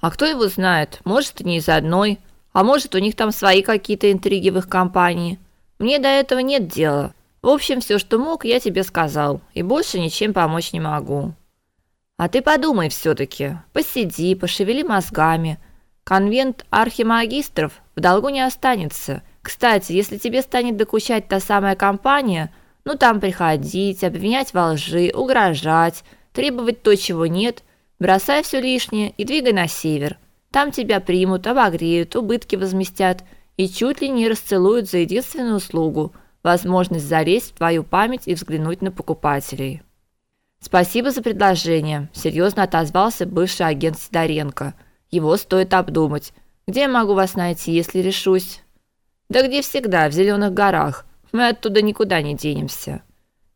А кто его знает? Может, и не из одной, а может, у них там свои какие-то интриги в их компании. Мне до этого нет дела. В общем, все, что мог, я тебе сказал, и больше ничем помочь не могу. А ты подумай все таки Посиди, пошевели мозгами. Конвент архимагистров в долгу не останется. Кстати, если тебе станет докучать та самая компания, ну там приходить, обвинять во лжи, угрожать, требовать то, чего нет, бросай все лишнее и двигай на север. Там тебя примут, обогреют, убытки возместят и чуть ли не расцелуют за единственную услугу возможность залезть в твою память и взглянуть на покупателей. Спасибо за предложение, серьезно отозвался бывший агент Сидоренко. Его стоит обдумать. Где я могу вас найти, если решусь? Да где всегда, в зеленых горах. Мы оттуда никуда не денемся.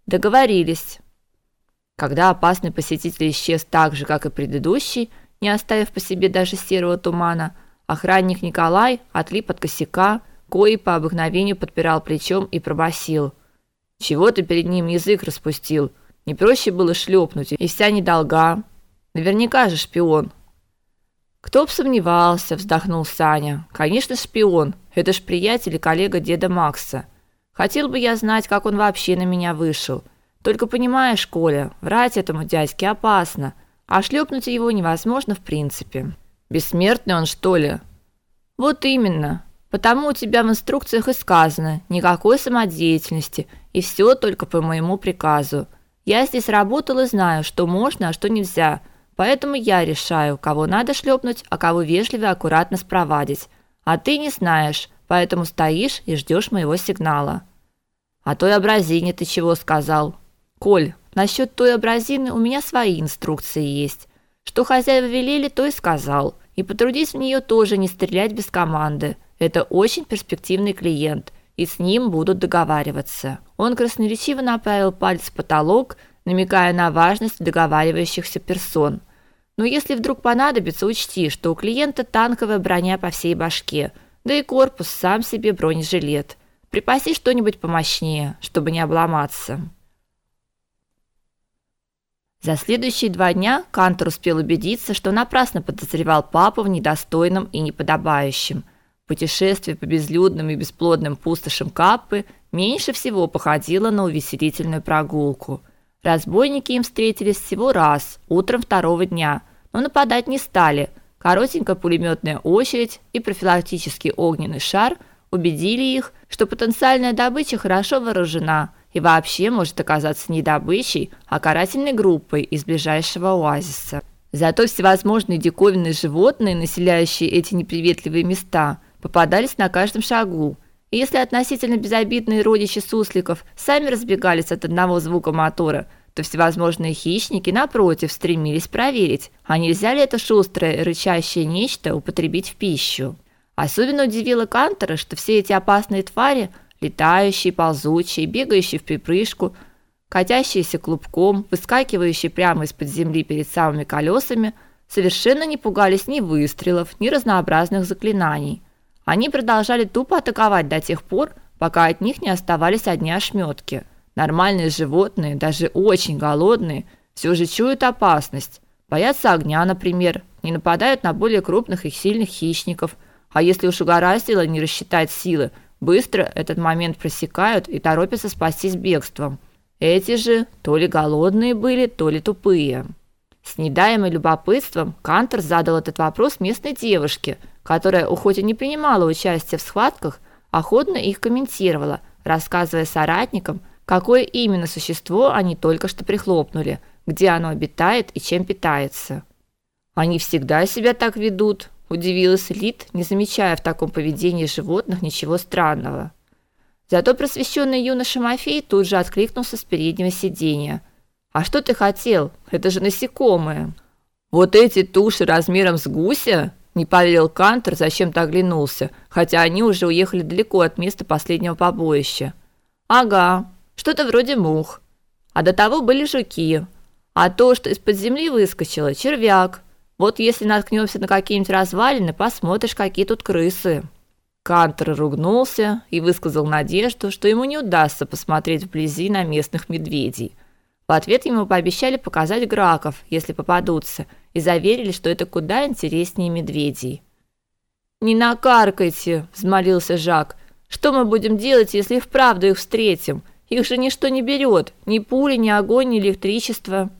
Договорились. Когда опасный посетитель исчез так же, как и предыдущий, не оставив по себе даже серого тумана, охранник Николай отлип от косяка, кое по обыкновению подпирал плечом и пробасил: "Чего ты перед ним язык распустил? Не проще было шлепнуть, и вся недолга. Наверняка же шпион". Кто б сомневался, вздохнул Саня. Конечно, шпион. Это ж приятель и коллега деда Макса. Хотел бы я знать, как он вообще на меня вышел. Только понимаешь, Коля, врать этому дядьке опасно, а шлепнуть его невозможно в принципе. Бессмертный он, что ли? Вот именно. Потому у тебя в инструкциях и сказано: никакой самодеятельности, и все только по моему приказу. Я здесь работал и знаю, что можно, а что нельзя. Поэтому я решаю, кого надо шлепнуть, а кого вежливо и аккуратно спровадить. А ты не знаешь, поэтому стоишь и ждешь моего сигнала. А той образине ты чего сказал? Коль, насчет той образины у меня свои инструкции есть. Что хозяева велели, то и сказал. И потрудись в нее тоже не стрелять без команды. Это очень перспективный клиент, и с ним будут договариваться. Он красноречиво направил палец в потолок, намекая на важность договаривающихся персон. Но если вдруг понадобится, учти, что у клиента танковая броня по всей башке – да и корпус сам себе бронежилет. Припаси что-нибудь помощнее, чтобы не обломаться. За следующие два дня Кантор успел убедиться, что напрасно подозревал папу в недостойном и неподобающем. Путешествие по безлюдным и бесплодным пустошам Каппы меньше всего походило на увеселительную прогулку. Разбойники им встретились всего раз, утром второго дня, но нападать не стали – Коротенькая пулеметная очередь и профилактический огненный шар убедили их, что потенциальная добыча хорошо вооружена и вообще может оказаться не добычей, а карательной группой из ближайшего оазиса. Зато всевозможные диковинные животные, населяющие эти неприветливые места, попадались на каждом шагу. И если относительно безобидные родичи сусликов сами разбегались от одного звука мотора – то всевозможные хищники напротив стремились проверить, а нельзя ли это шустрое рычащее нечто употребить в пищу. Особенно удивило Кантера, что все эти опасные твари, летающие, ползучие, бегающие в припрыжку, катящиеся клубком, выскакивающие прямо из-под земли перед самыми колесами, совершенно не пугались ни выстрелов, ни разнообразных заклинаний. Они продолжали тупо атаковать до тех пор, пока от них не оставались одни ошметки – Нормальные животные, даже очень голодные, все же чуют опасность. Боятся огня, например, не нападают на более крупных и сильных хищников. А если уж угораздило не рассчитать силы, быстро этот момент просекают и торопятся спастись бегством. Эти же то ли голодные были, то ли тупые. С недаемым любопытством Кантер задал этот вопрос местной девушке, которая, хоть и не принимала участия в схватках, охотно их комментировала, рассказывая соратникам, какое именно существо они только что прихлопнули, где оно обитает и чем питается. Они всегда себя так ведут, удивилась Лид, не замечая в таком поведении животных ничего странного. Зато просвещенный юноша Мафей тут же откликнулся с переднего сиденья. А что ты хотел? Это же насекомые. Вот эти туши размером с гуся? Не поверил Кантер, зачем-то оглянулся, хотя они уже уехали далеко от места последнего побоища. Ага, что-то вроде мух. А до того были жуки. А то, что из-под земли выскочило, червяк. Вот если наткнемся на какие-нибудь развалины, посмотришь, какие тут крысы. Кантер ругнулся и высказал надежду, что ему не удастся посмотреть вблизи на местных медведей. В ответ ему пообещали показать граков, если попадутся, и заверили, что это куда интереснее медведей. Не накаркайте, взмолился Жак. Что мы будем делать, если вправду их встретим? Их же ничто не берет, ни пули, ни огонь, ни электричество.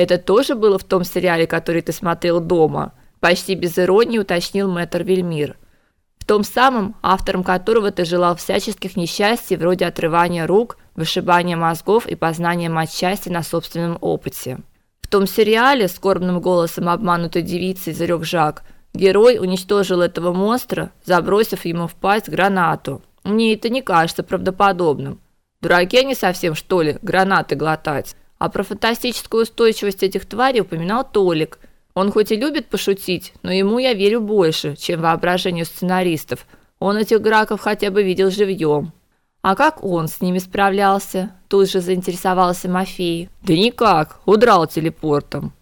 Это тоже было в том сериале, который ты смотрел дома, почти без иронии уточнил Мэтр Вельмир. В том самом, автором которого ты желал всяческих несчастий вроде отрывания рук, вышибания мозгов и познания матчасти на собственном опыте. В том сериале скорбным голосом обманутой девицы изрек Жак, герой уничтожил этого монстра, забросив ему в пасть гранату. Мне это не кажется правдоподобным. Дураки они совсем, что ли, гранаты глотать? А про фантастическую устойчивость этих тварей упоминал Толик. Он хоть и любит пошутить, но ему я верю больше, чем воображению сценаристов. Он этих граков хотя бы видел живьем. А как он с ними справлялся? Тут же заинтересовался Мафей. Да никак, удрал телепортом.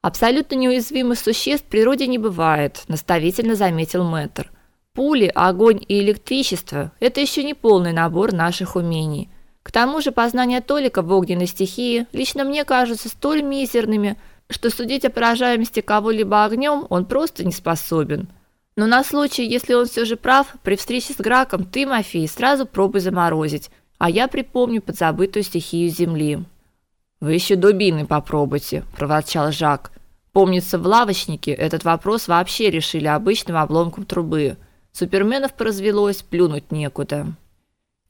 Абсолютно неуязвимых существ в природе не бывает, наставительно заметил Мэтр. Пули, огонь и электричество это еще не полный набор наших умений. К тому же познания Толика в огненной стихии лично мне кажутся столь мизерными, что судить о поражаемости кого-либо огнем он просто не способен. Но на случай, если он все же прав, при встрече с Граком ты, Мафий, сразу пробуй заморозить, а я припомню подзабытую стихию земли. Вы еще дубины попробуйте, проворчал Жак. Помнится, в лавочнике этот вопрос вообще решили обычным обломком трубы. Суперменов поразвелось, плюнуть некуда.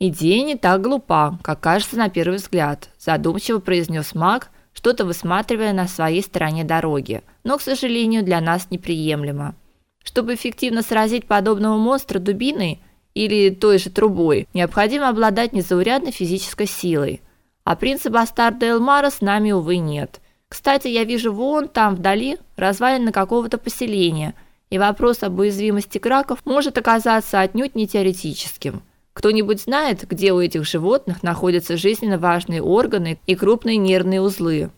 Идея не так глупа, как кажется на первый взгляд, задумчиво произнес Мак, что-то высматривая на своей стороне дороги, но, к сожалению, для нас неприемлемо. Чтобы эффективно сразить подобного монстра дубиной или той же трубой, необходимо обладать незаурядной физической силой. А принца Бастарда Элмара с нами увы нет. Кстати, я вижу вон там вдали развалины какого-то поселения, и вопрос об уязвимости краков может оказаться отнюдь не теоретическим. Кто-нибудь знает, где у этих животных находятся жизненно важные органы и крупные нервные узлы?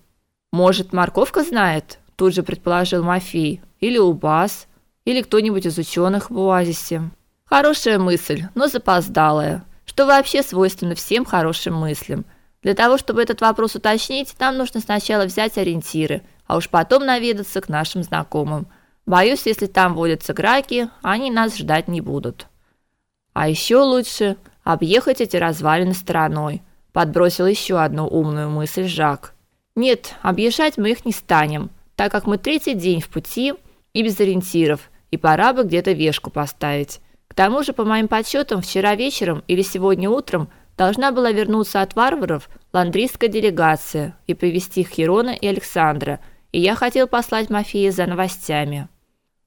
Может, морковка знает? Тут же предположил Мафей. Или Убас, или кто-нибудь из ученых в оазисе. Хорошая мысль, но запоздалая. Что вообще свойственно всем хорошим мыслям. Для того, чтобы этот вопрос уточнить, нам нужно сначала взять ориентиры, а уж потом наведаться к нашим знакомым. Боюсь, если там водятся граки, они нас ждать не будут. А еще лучше объехать эти развалины стороной, подбросил еще одну умную мысль Жак. Нет, объезжать мы их не станем, так как мы третий день в пути и без ориентиров, и пора бы где-то вешку поставить. К тому же, по моим подсчетам, вчера вечером или сегодня утром должна была вернуться от варваров ландрийская делегация и привести Хирона и Александра, и я хотел послать Мафия за новостями.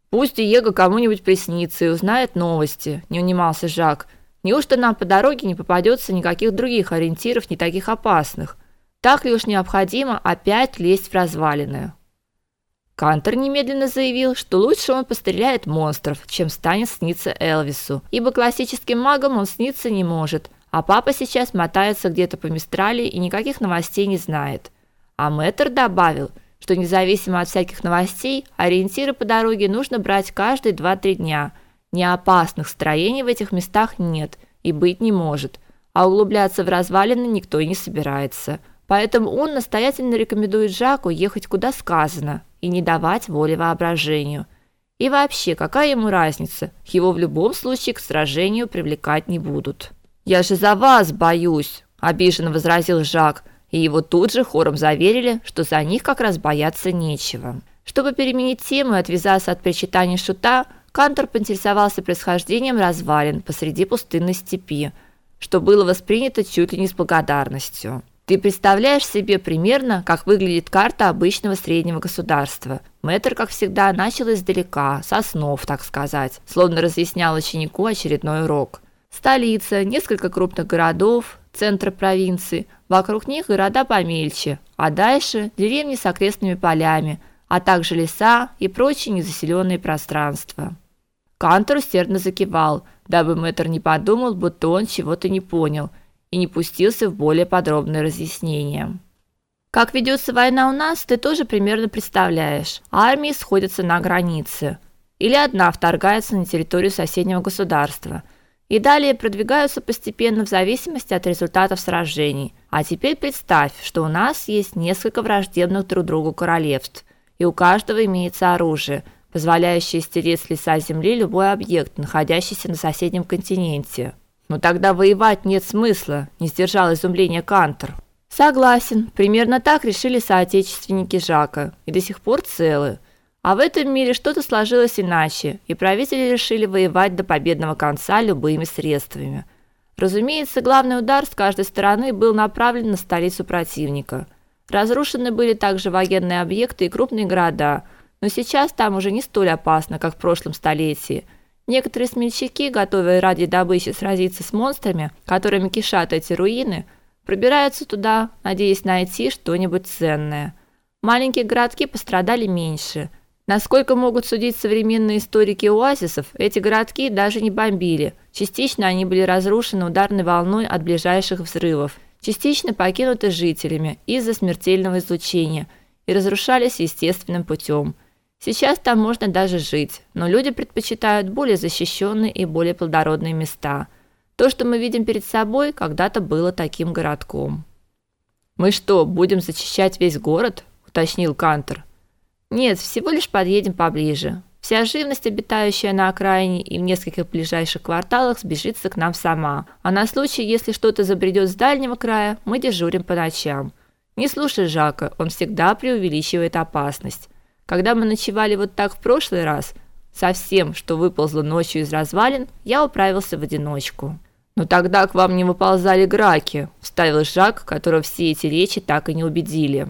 Пусть Диего кому-нибудь приснится и узнает новости, не унимался Жак. Неужто нам по дороге не попадется никаких других ориентиров, не таких опасных? Так ли уж необходимо опять лезть в развалины? Кантер немедленно заявил, что лучше он постреляет монстров, чем станет сниться Элвису, ибо классическим магом он сниться не может, а папа сейчас мотается где-то по Мистрали и никаких новостей не знает. А Мэтр добавил – что независимо от всяких новостей, ориентиры по дороге нужно брать каждые 2-3 дня. Неопасных строений в этих местах нет и быть не может, а углубляться в развалины никто и не собирается. Поэтому он настоятельно рекомендует Жаку ехать куда сказано и не давать воли воображению. И вообще, какая ему разница? Его в любом случае к сражению привлекать не будут. Я же за вас боюсь, обиженно возразил Жак и его тут же хором заверили, что за них как раз бояться нечего. Чтобы переменить тему и отвязаться от причитаний шута, Кантор поинтересовался происхождением развалин посреди пустынной степи, что было воспринято чуть ли не с благодарностью. Ты представляешь себе примерно, как выглядит карта обычного среднего государства. Мэтр, как всегда, начал издалека, со снов, так сказать, словно разъяснял ученику очередной урок. Столица, несколько крупных городов, центр провинции, вокруг них города помельче, а дальше деревни с окрестными полями, а также леса и прочие незаселенные пространства. Кантор усердно закивал, дабы мэтр не подумал, будто он чего-то не понял, и не пустился в более подробные разъяснения. Как ведется война у нас, ты тоже примерно представляешь. Армии сходятся на границе. Или одна вторгается на территорию соседнего государства – и далее продвигаются постепенно в зависимости от результатов сражений. А теперь представь, что у нас есть несколько враждебных друг другу королевств, и у каждого имеется оружие, позволяющее стереть с лица земли любой объект, находящийся на соседнем континенте. Но тогда воевать нет смысла, не сдержал изумления Кантер. Согласен, примерно так решили соотечественники Жака и до сих пор целы. А в этом мире что-то сложилось иначе, и правители решили воевать до победного конца любыми средствами. Разумеется, главный удар с каждой стороны был направлен на столицу противника. Разрушены были также военные объекты и крупные города, но сейчас там уже не столь опасно, как в прошлом столетии. Некоторые смельчаки, готовые ради добычи сразиться с монстрами, которыми кишат эти руины, пробираются туда, надеясь найти что-нибудь ценное. Маленькие городки пострадали меньше – Насколько могут судить современные историки оазисов, эти городки даже не бомбили. Частично они были разрушены ударной волной от ближайших взрывов, частично покинуты жителями из-за смертельного излучения и разрушались естественным путем. Сейчас там можно даже жить, но люди предпочитают более защищенные и более плодородные места. То, что мы видим перед собой, когда-то было таким городком. Мы что, будем зачищать весь город? уточнил Кантер. Нет, всего лишь подъедем поближе. Вся живность, обитающая на окраине и в нескольких ближайших кварталах, сбежится к нам сама. А на случай, если что-то забредет с дальнего края, мы дежурим по ночам. Не слушай Жака, он всегда преувеличивает опасность. Когда мы ночевали вот так в прошлый раз, со всем, что выползло ночью из развалин, я управился в одиночку. Но тогда к вам не выползали граки, вставил Жак, которого все эти речи так и не убедили.